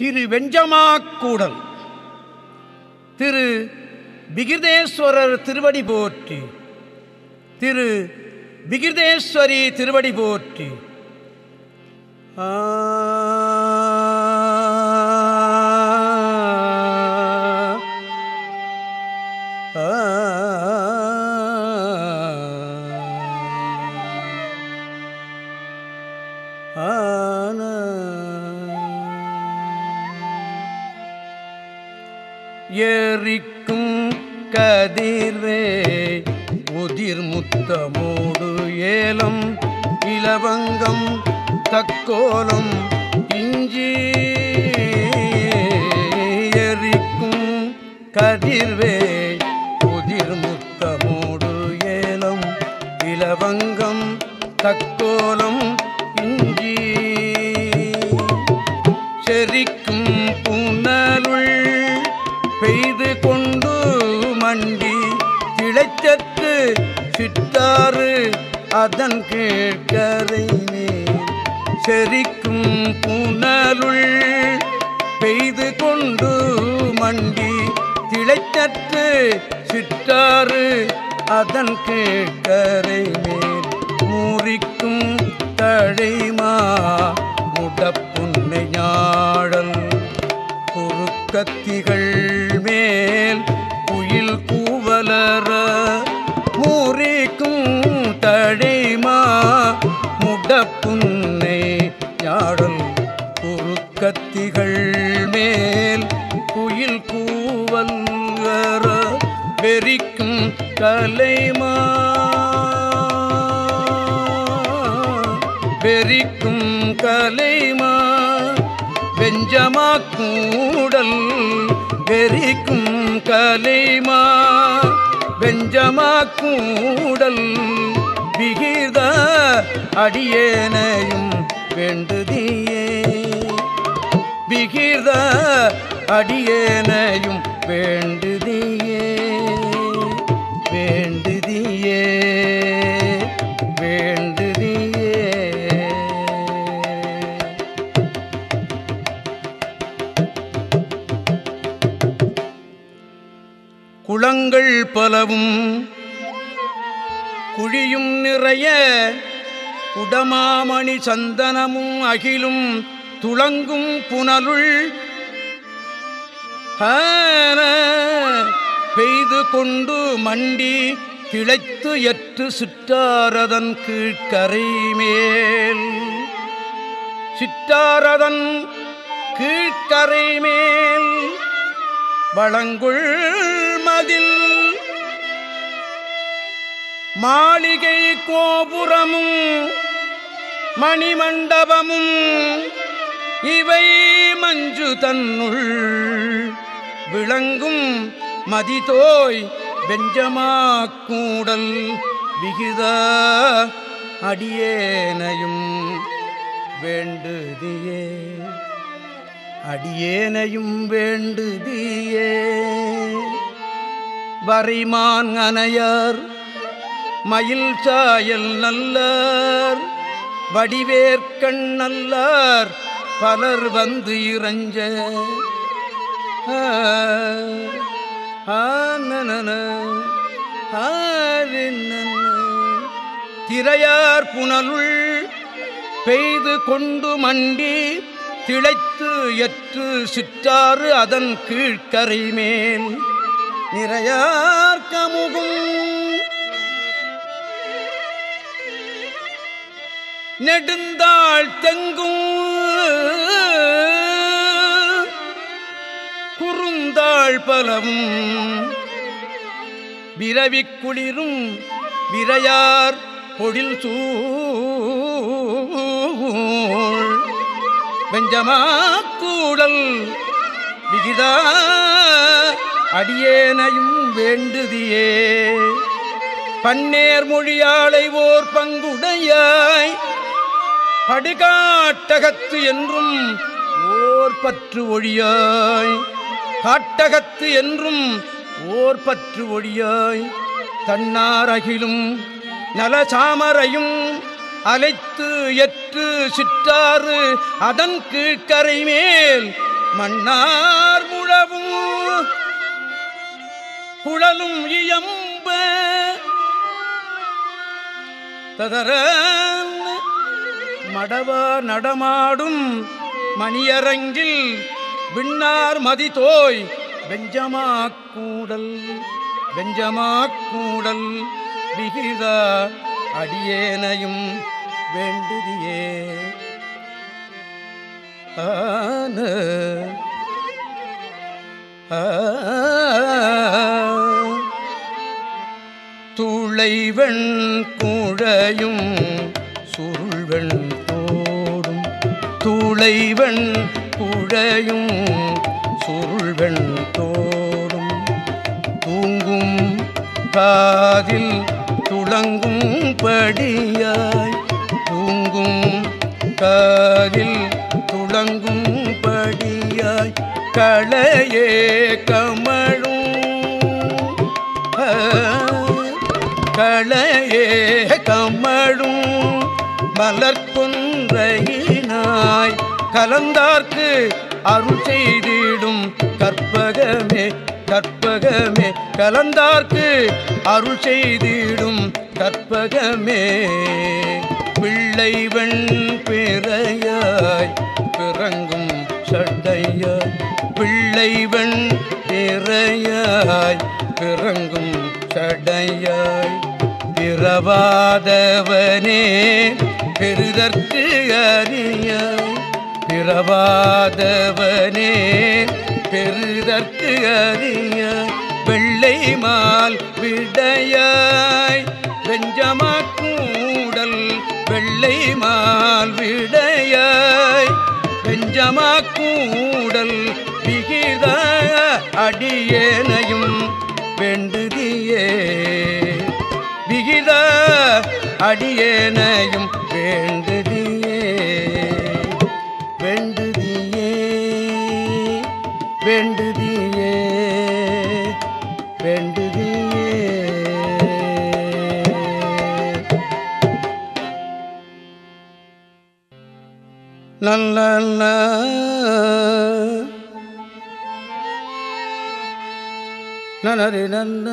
திரு வெஞ்சமாக்கூடல். திரு விகிதேஸ்வரர் திருவடி போற்றி. திரு விகிருதேஸ்வரி திருவடி போற்றி. ஆ எரிக்கும் கதிரே உதிர் முத்தமோடு ஏலம் இலவங்கம் தக்கோலம் இஞ்சி. எரிக்கும் கதிர்வே உதிர் முத்தமோடு ஏலம் இலவங்கம் தக்கோலம் இஞ்சி. செரிக்கும் மண்டி திளைச்சத்து சித்தாறு அதன் கீழ்கரை செரிக்கும் புனருள் பெய்து கொண்டு மண்டி திளைச்சற்று சித்தாறு அதன் கீழ்கரை மேல். மூரிக்கும் தழைமா முடப்புன்னை ஞாழல் குறுக்கத்திகள் மேல் முடப்புன்னை யாழல் குறுக்கத்திகள் மேல் குயில் கூவல்கர வெறிக்கும் கலைமா. வெறிக்கும் கலைமா. வெஞ்சமா கூடல் வெறிக்கும் கலைமா. வெஞ்சமா கூடல் விகித அடியேனையும் வேண்டுதியே. விகித அடியேனையும் வேண்டுதியே. வேண்டுதியே. வேண்டுதியே. குளங்கள் பலவும் குழியும் நிறைய உடமாமணி சந்தனமும் அகிலும் துளங்கும் புனலுள் பெய்து கொண்டு மண்டி கிளைத்து எற்று சிற்றாரதன் கீழ்கரை மேல். சிற்றாரதன் கீழ்கரை மேல். வளங்குள் மாளிகை கோபுரமும் மணிமண்டபமும் இவை மஞ்சு தன்னுள் விளங்கும் மதிதோய் வெஞ்சமாக்கூடல் விகித அடியேனையும் வேண்டுதியே. அடியேனையும் வேண்டுதியே. வரிமான் அனையர் மயில் சாயல் நல்லார் வடிவேற்கண் நல்லார் பலர் வந்து இறஞ்ச திரையார் புனலுள் பெய்து கொண்டு மண்டி திளைத்து எற்று சிற்றாறு அதன் கீழ்கரை மேல். நிறையார் கமுகும் நெடுந்தாள் தெங்கும் குறுந்தாள் பலவும். விரவி குளிரும் விரையார் பொழில் சூழ். வெஞ்சமா கூடல் விகிதா அடியேனையும் வேண்டுதியே. பன்னேர் மொழியாளை ஓர் பங்குடையாய் படிகாட்டகத்து என்றும் ஓர்பற்று ஒழியாய். காட்டகத்து என்றும் ஓர்பற்று ஒழியாய். தன்னாரகிலும் நலசாமரையும் அலைத்து எற்று சிற்றாறு. அதன் கீழ்கரை மேல் மன்னார் முழவும். குழலும் இயம்ப. ததர மடவார் நடமாடும் மணியரங்கில் விண்ணார் மதிதோய் வெஞ்சமாக்கூடல் வெஞ்சமாக்கூடல் விகித அடியேனையும் வேண்டுதியே ஆன துளைவெண் குழையும் சுருள்வெண் தோடும் துளைவெண் குழையும் சுருள்வெண் தோடும். தூங்கும் காதில் துளங்கும் படியாய் தூங்கும் காதில் துளங்கும் படியாய் களையே கமழும். களையே கமழும். மலர்கொன்றையினாய் கலந்தார்க்கு அருள் செய்திடும் கற்பகமே கற்பகமே. கலந்தார்க்கு அருள் செய்திடும் கற்பகமே. பிள்ளை வெண் பிறையாய் பிறங்கும் சட்டையாய் பிள்ளை வெண் பிறையாய் பிறங்கும் சடையாய் பிறவாதவனே பெருதற்கு அறிய பிறவாதவனே பெருதற்கு அறிய வெள்ளை மால் விடையாய் வெஞ்சமா கூடல் வெள்ளை மால் விடையாய் வெஞ்சமா கூடல் விகித அடியேனையும் வேண்டுதியே விகித அடியேனையும் வேண்டுதியே வேண்டுதியே வேண்டுதியே வேண்டுதியே. நல்ல நனரி நன்ன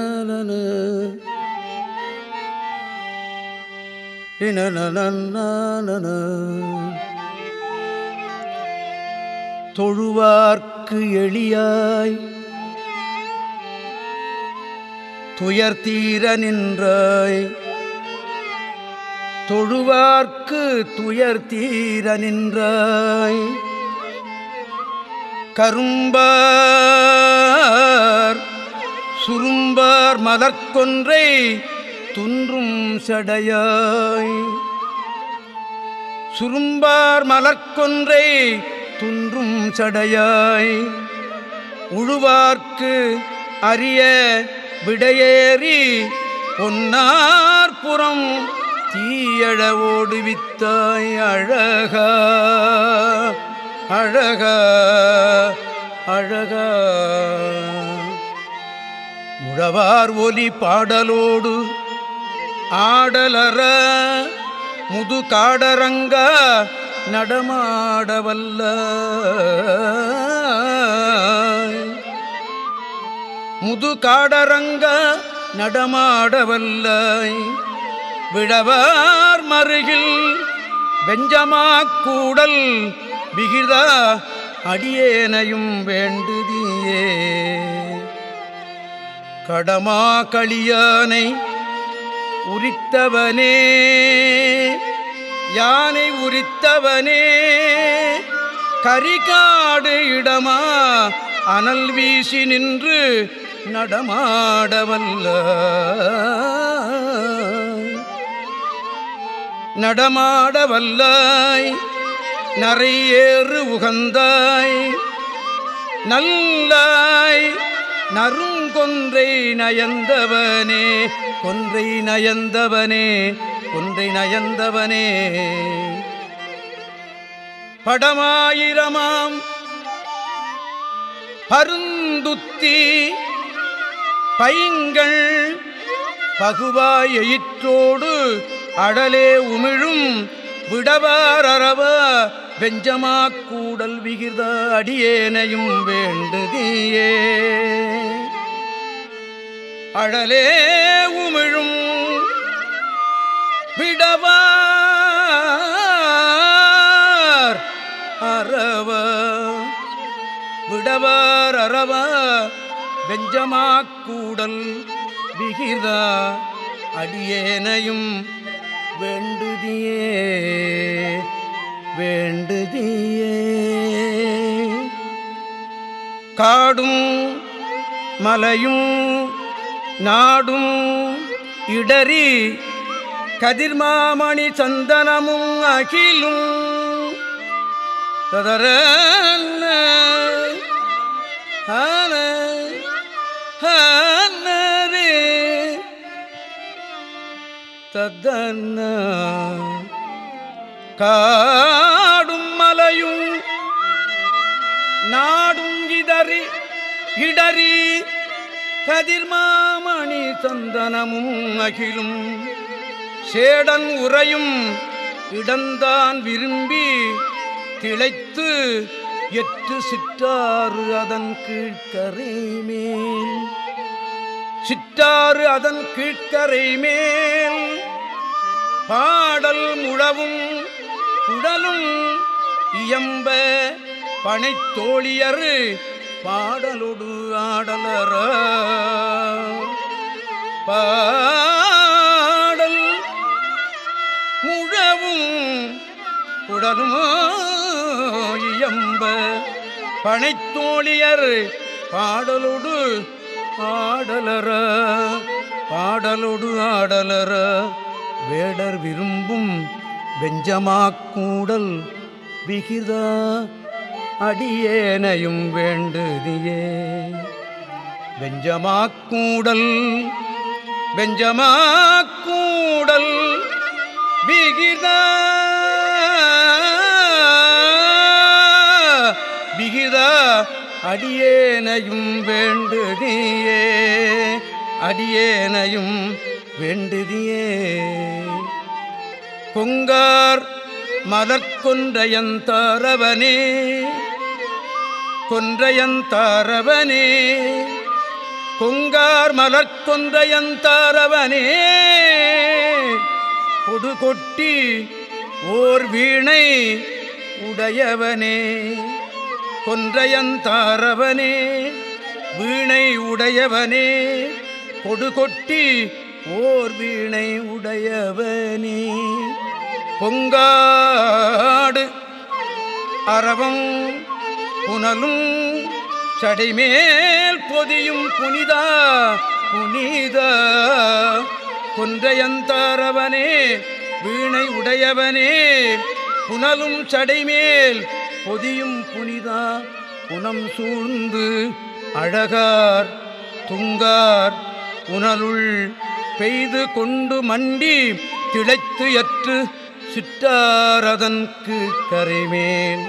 தொழுவார்க்கு எளியாய். துயர் தீர நின்றாய். தொழுவார்க்கு துயர் தீர நின்றாய். கரும்பார் சுரும்பார் மலர்கொன்றை துன்றும் சடையாய். சுரும்பார் மலர்கொன்றை துன்றும் சடையாய். உழுவார்க்கு அரிய விடையேறி பொன்னார்புறம் தீயழ ஓடுவித்தாய். அழக அழக அழக. முழவார் ஒலி பாடலோடு ஆடலற முது காடரங்க நடமாடவல்ல. முது காடரங்க நடமாடவல்லாய் விழவார் மருகில் வெஞ்சமாக்கூடல் விகிதா அடியேனையும் வேண்டுதியே. கடமா களியானை உரித்தவனே. யானை உரித்தவனே. கரிகாடு இடமா அனல் வீசி நின்று நடமாடவல்ல. நடமாடவல்லாய் நரையேறு உகந்தாய் நல்லாய் கொன்றை நயந்தவனே கொன்றை நயந்தவனே கொன்றை நயந்தவனே. படமாயிரமாம் பருந்துத்தி பைங்கள் பகுவாய் எயிற்றோடு அடலே உமிழும் விடவாரவ வெஞ்சமாக்கூடல் விகித அடியேனையும் வேண்டுதியே. அழலே உமிழும். விடவார் அறவ விடவார் அறவ வெஞ்சமாக்கூடல் விகிதா அடியேனையும் வேண்டுதியே. வேண்டுதியே. காடும் மலையும் நாடும் இடறி கதிர்மாமணி சந்தனமும் அகிலும் ததர ஆன காடும் மலையும் நாடும் இடறி இடறி கதிர்மாமணி சந்தனமும் அகிலும் சேடன் உறையும் இடந்தான் விரும்பி திளைத்து எட்டு சிற்றாறு அதன் கீழ்கரை மேல். சிற்றாறு அதன் கீழ்கரை மேல். பாடல் முழவும் குடலும் இயம்ப பனைத்தோழியரு பாடலொடு ஆடலர பாடல் முழவும் குடலும் இயம்ப. பனைத்தோழியர் பாடலொடு ஆடலர பாடலொடு ஆடலர வேடர் விரும்பும் வெஞ்சமாக்கூடல் விகிதா அடியேனையும் வேண்டுதியே. வெஞ்சமாக்கூடல் வெஞ்சமாக்கூடல் விகிதா விகிதா அடியேனையும் வேண்டுதியே. அடியேனையும் வேண்டுதியே. கொங்கார் மலர்கொன்றையந்தாரவனே கொன்றையந்தாரவனே கொங்கார் மலர்கொன்றையந்தாரவனே கொடு கொட்டி ஓர் வீணை உடையவனே. கொன்றையந்தாரவனே வீணை உடையவனே கொடுகொட்டி ஓர் வீணை உடையவனே. பொங்காடு அறவம் புனலும் சடைமேல் பொதியும் புனிதா புனித. கொன்றையந்தாரவனே வீணை உடையவனே புனலும் சடைமேல் பொதியும் புனிதா. புனம் சூழ்ந்து அழகார் துங்கார் புனலுள் பெய்து கொண்டு மண்டி திளைத்து எற்று சிற்றாரதன்கு கரைமேன்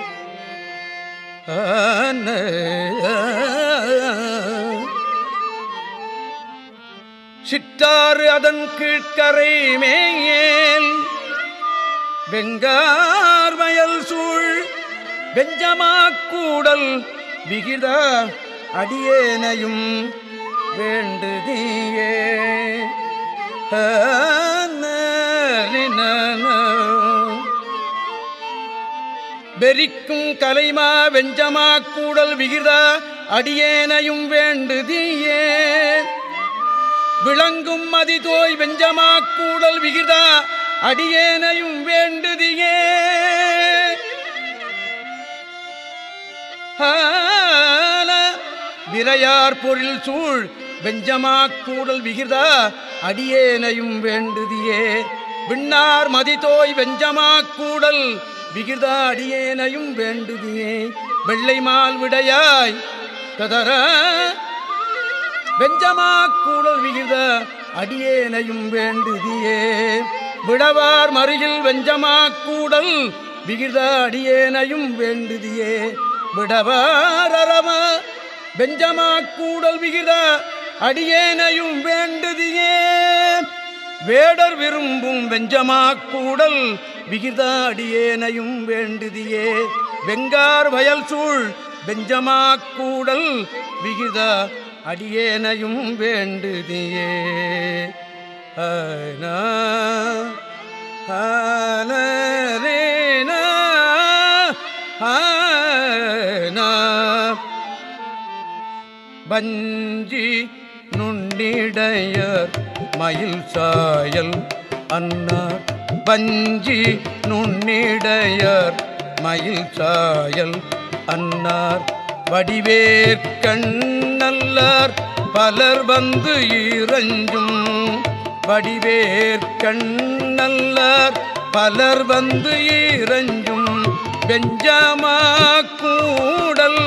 சிற்றாறு அதன் கீழ்கரை மேல் வெங்கார் வயல் சூழ் வெஞ்சமாக்கூடல் விகித அடியேனையும் வேண்டுதியே. வெறிக்கும் கலைமா வெஞ்சமா கூடல் விகிதா அடியேனையும் வேண்டுதியே. விளங்கும் மதிதோய் வெஞ்சமா கூடல் விகிதா அடியேனையும் வேண்டுதியே. ஆல விரையார் பொருள் சூழ் வெஞ்சமா கூடல் விகிதா அடியேனையும் வேண்டுதியே. விண்ணார் மதிதோய் வெஞ்சமா கூடல் விகிதா அடியேனையும் வேண்டுதியே. வெள்ளை மால் விடையாய் கதர வெஞ்சமா கூடல் விகித அடியேனையும் வேண்டுதியே. விடவார் மருகில் வெஞ்சமா கூடல் விகித அடியேனையும் வேண்டுதியே. விடவார் அரம வெஞ்சமா கூடல் விகித அடியேனையும் வேண்டுதியே. வேடர் விரும்பும் வெஞ்சமா கூடல் விகிதாடியேனையும் வேண்டுதியே. வெங்கார் வயல் சூழ் பெஞ்சமா கூடல் விகித அடியேனையும் வேண்டுதியே ஆனா ஆனரேனா வஞ்சி நுண்ணிடையர் மயில் சாயல் அன்னார் வஞ்சி நுண்ணிடையர் மயில் சாயல் அன்னார். வடிவேற்கண்ணல்லார் பலர் வந்து இறஞ்சும் வடிவேற்கண்ணல்லார் பலர் வந்து இறஞ்சும் பெஞ்சமா கூடல்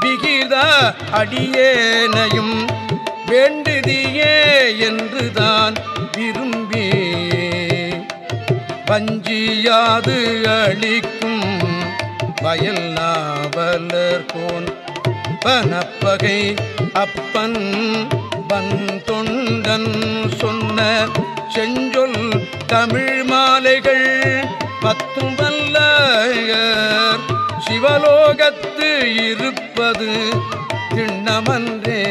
விகிதா அடியேனையும் வேண்டுதியே என்றுதான் விரும்பி பஞ்சியாது அழிக்கும் வயல் நாவலர் கோன் பனப்பகை அப்பன் பன் தொண்டன் சொன்ன செஞ்சொல் தமிழ் மாலைகள் பத்தும் வல்லையர். சிவலோகத்து இருப்பது திண்ணமன்றே.